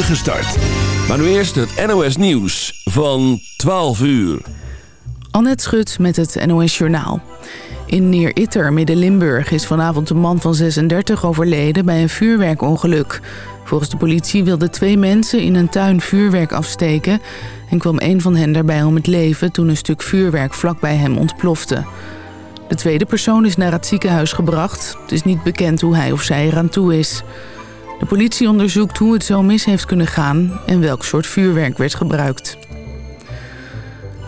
start. Maar nu eerst het NOS Nieuws van 12 uur. Annette Schut met het NOS Journaal. In Neer-Itter, Midden-Limburg, is vanavond een man van 36 overleden bij een vuurwerkongeluk. Volgens de politie wilden twee mensen in een tuin vuurwerk afsteken... en kwam een van hen daarbij om het leven toen een stuk vuurwerk vlakbij hem ontplofte. De tweede persoon is naar het ziekenhuis gebracht. Het is niet bekend hoe hij of zij eraan toe is. De politie onderzoekt hoe het zo mis heeft kunnen gaan... en welk soort vuurwerk werd gebruikt.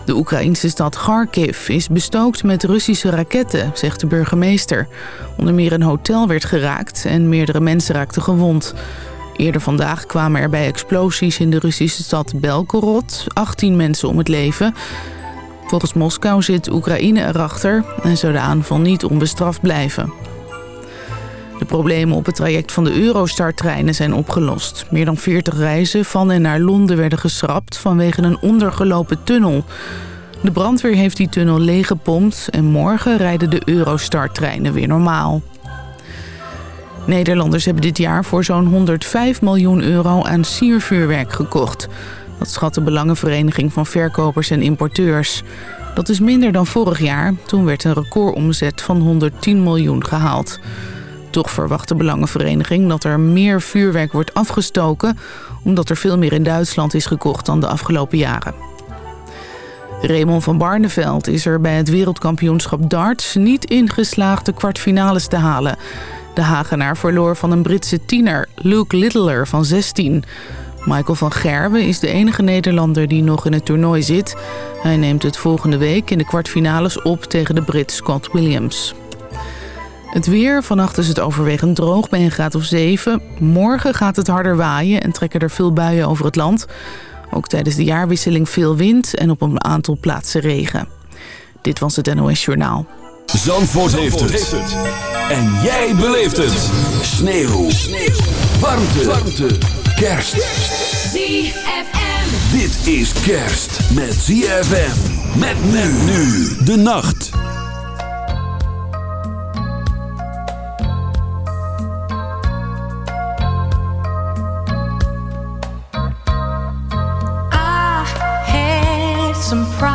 De Oekraïnse stad Kharkiv is bestookt met Russische raketten, zegt de burgemeester. Onder meer een hotel werd geraakt en meerdere mensen raakten gewond. Eerder vandaag kwamen er bij explosies in de Russische stad Belgorod 18 mensen om het leven. Volgens Moskou zit Oekraïne erachter en zou de aanval niet onbestraft blijven. De problemen op het traject van de Eurostar-treinen zijn opgelost. Meer dan 40 reizen van en naar Londen werden geschrapt vanwege een ondergelopen tunnel. De brandweer heeft die tunnel leeggepompt en morgen rijden de Eurostar-treinen weer normaal. Nederlanders hebben dit jaar voor zo'n 105 miljoen euro aan siervuurwerk gekocht. Dat schat de Belangenvereniging van Verkopers en Importeurs. Dat is minder dan vorig jaar. Toen werd een recordomzet van 110 miljoen gehaald. Toch verwacht de Belangenvereniging dat er meer vuurwerk wordt afgestoken... omdat er veel meer in Duitsland is gekocht dan de afgelopen jaren. Raymond van Barneveld is er bij het wereldkampioenschap darts... niet in geslaagd de kwartfinales te halen. De Hagenaar verloor van een Britse tiener, Luke Littler van 16. Michael van Gerwen is de enige Nederlander die nog in het toernooi zit. Hij neemt het volgende week in de kwartfinales op tegen de Brit Scott Williams. Het weer, vannacht is het overwegend droog bij een graad of 7. Morgen gaat het harder waaien en trekken er veel buien over het land. Ook tijdens de jaarwisseling veel wind en op een aantal plaatsen regen. Dit was het NOS Journaal. Zandvoort, heeft, het. En jij beleeft het. Sneeuw. Sneeuw. Warmte. Warmte. Kerst. ZFM. Dit is kerst met ZFM. Met men nu. De nacht. Some problems,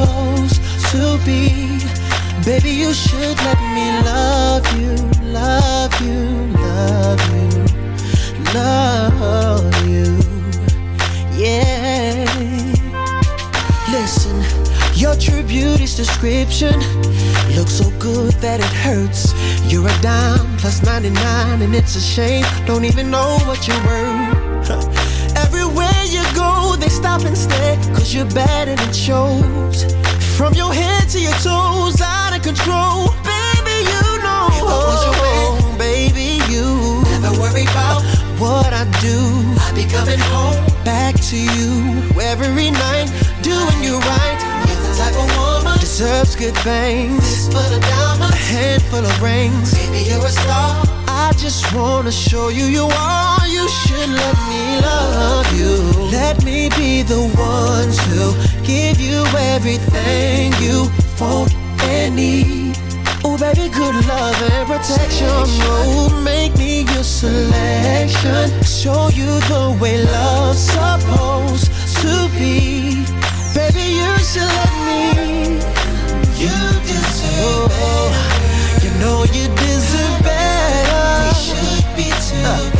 Supposed to be. Baby, you should let me love you, love you, love you, love you. Yeah. Listen, your true beauty's description looks so good that it hurts. You're a dime plus 99, and it's a shame. Don't even know what you're worth. Stop and stare, cause you're bad and it shows. From your head to your toes, out of control. Baby, you know. Was your way? Oh, baby, you. Never worry about what I do. I be coming home back to you every night, doing you right. You're the type of woman deserves good things. Fistful of diamonds, a handful of rings. Baby, you're a star. I just wanna show you you are. You should let me love you. Let me be the one to give you everything you want and need. Oh, baby, good love and protection. Oh, make me your selection. Show you the way love's supposed to be. Baby, you should let me. You deserve better. You know you deserve better. We should be together,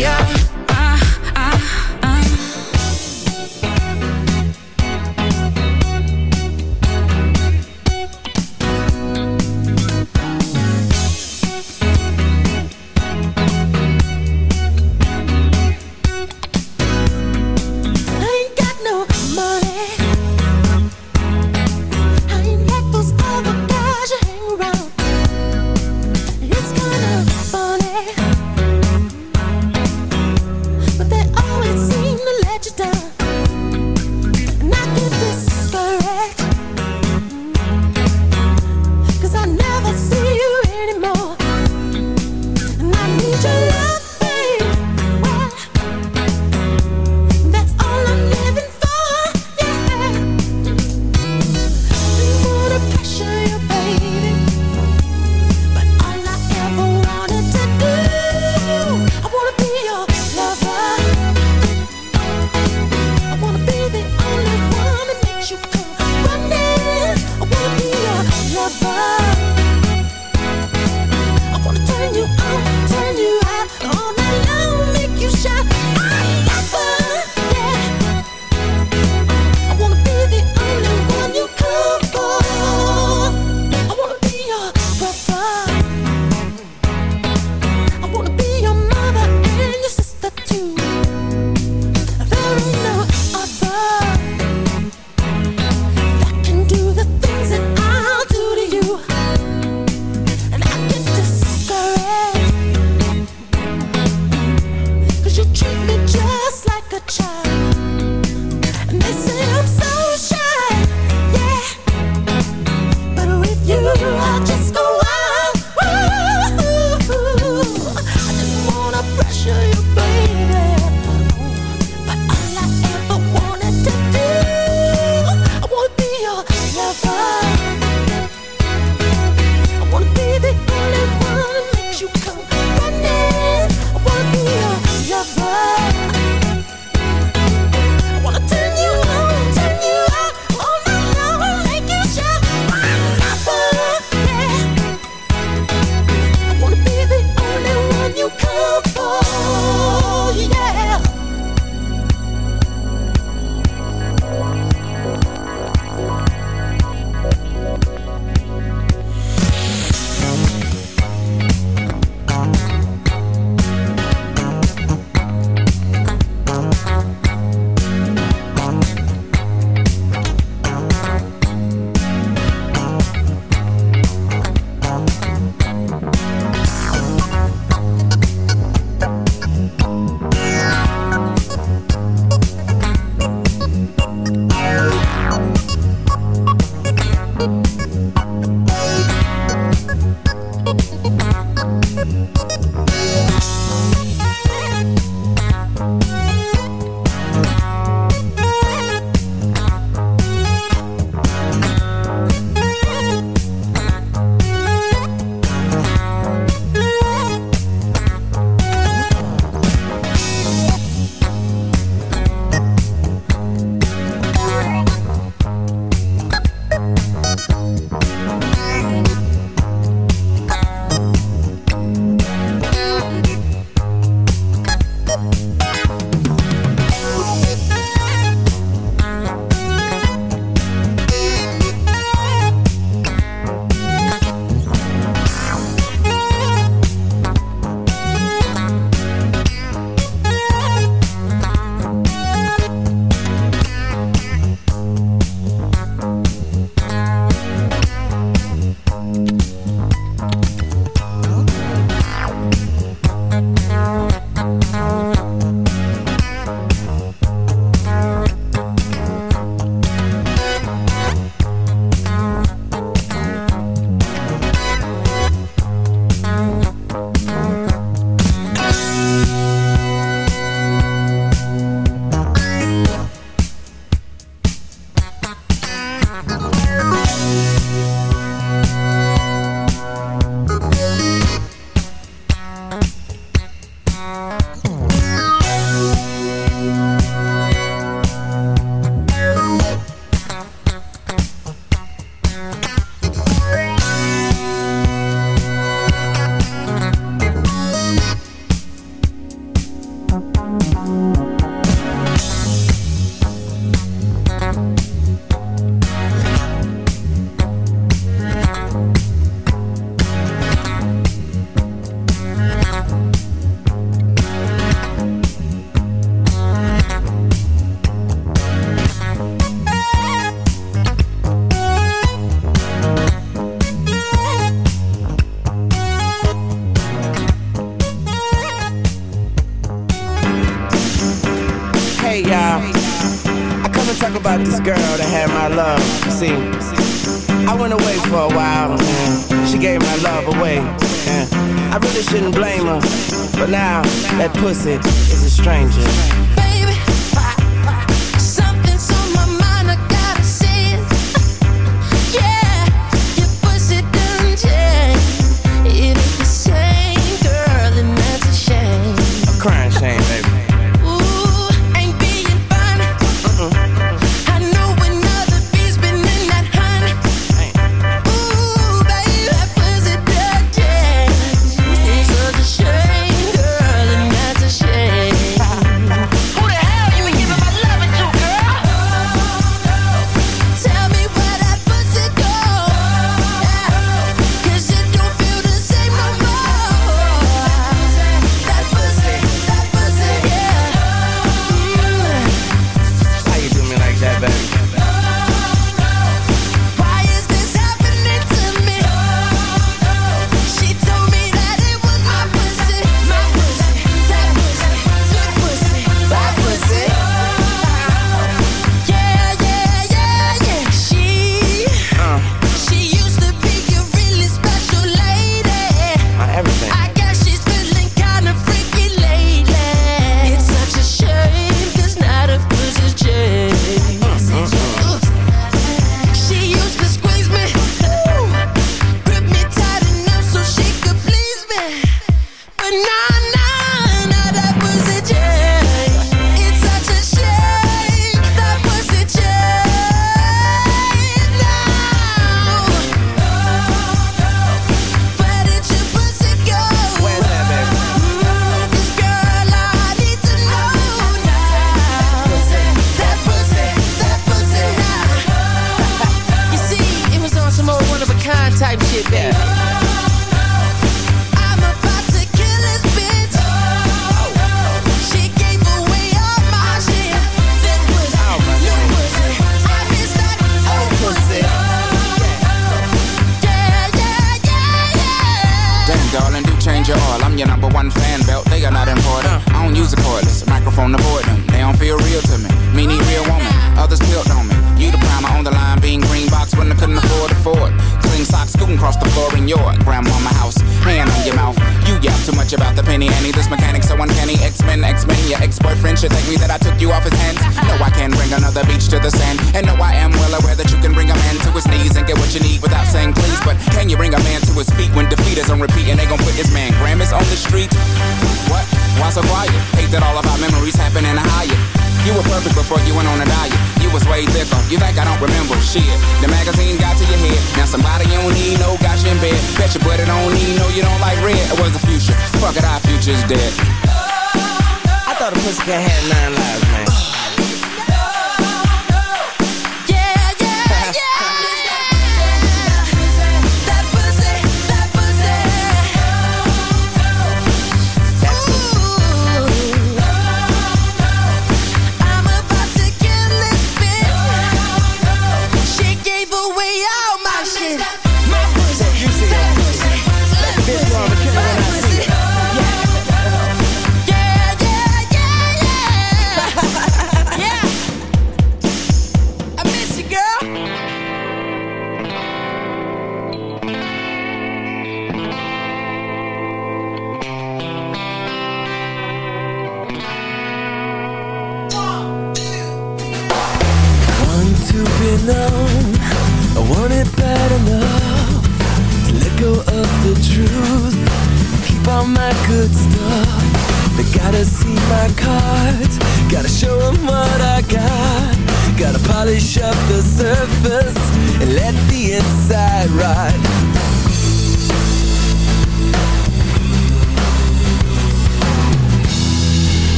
yeah. Hold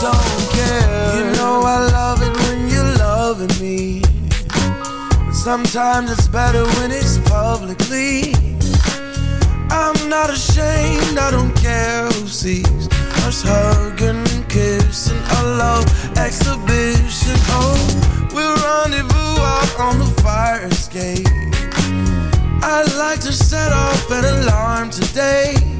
don't care. You know I love it when you're loving me. But sometimes it's better when it's publicly. I'm not ashamed, I don't care who sees us hugging and kissing. A love exhibition. Oh, we'll rendezvous out on the fire escape. I'd like to set off an alarm today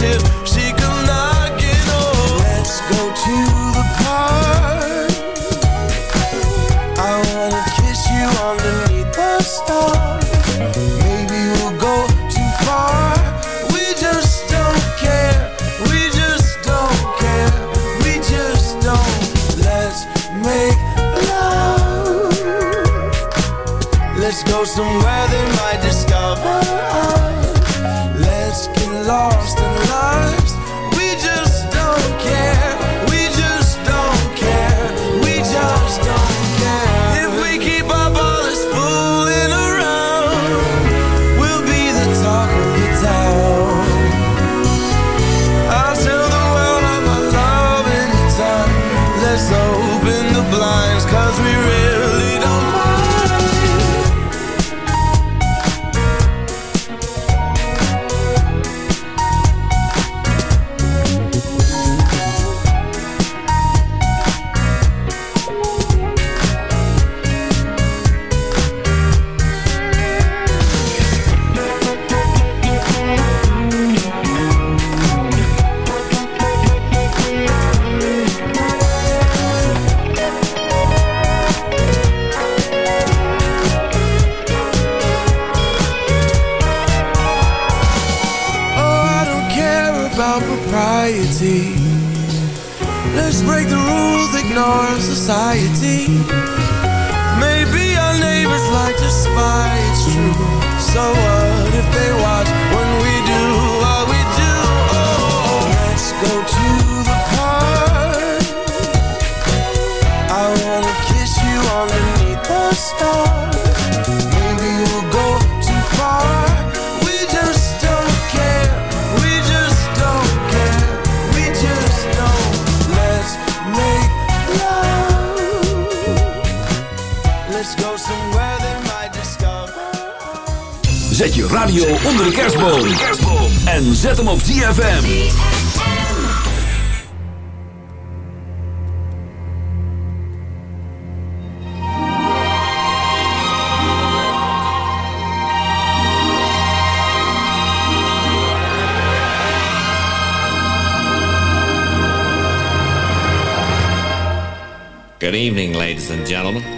until Zet je radio onder de kerstboom. En zet hem op ZFM. Good evening, ladies and gentlemen.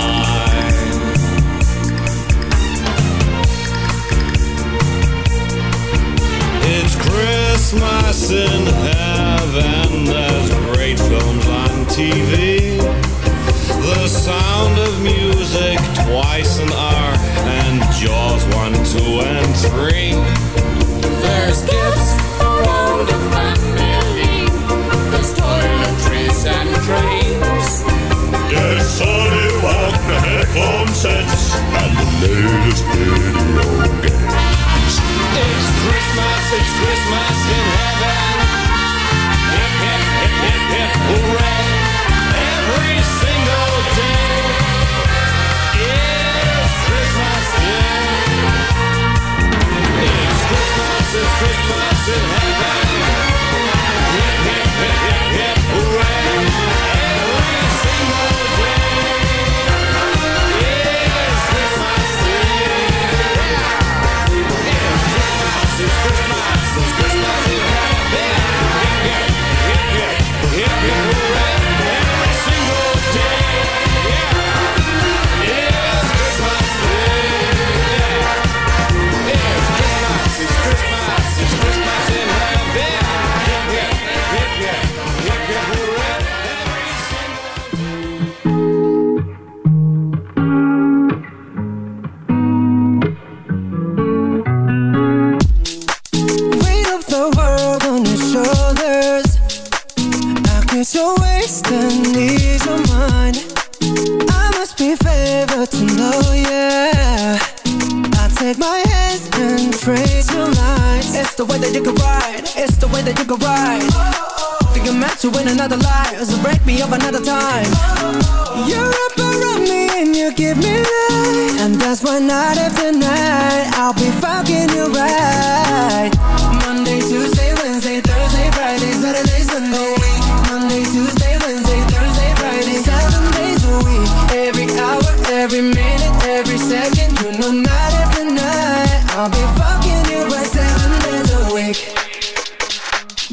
Christmas in heaven. There's great films on TV. The sound of music twice an hour and jaws one, two, and three. There's gifts for all the family. There's toiletries and trains. There's solid walk, the headphone sets, and the latest video games. Christmas, it's Christmas in heaven. Hip, hip, hip, hip, hip, hooray.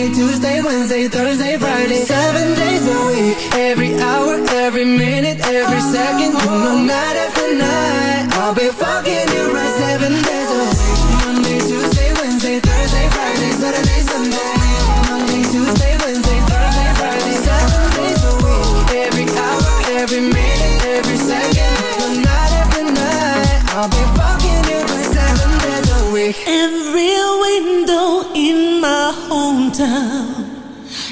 Monday, Tuesday, Wednesday, Thursday, Friday, seven days a week. Every hour, every minute, every second, know, night after night. I'll be fucking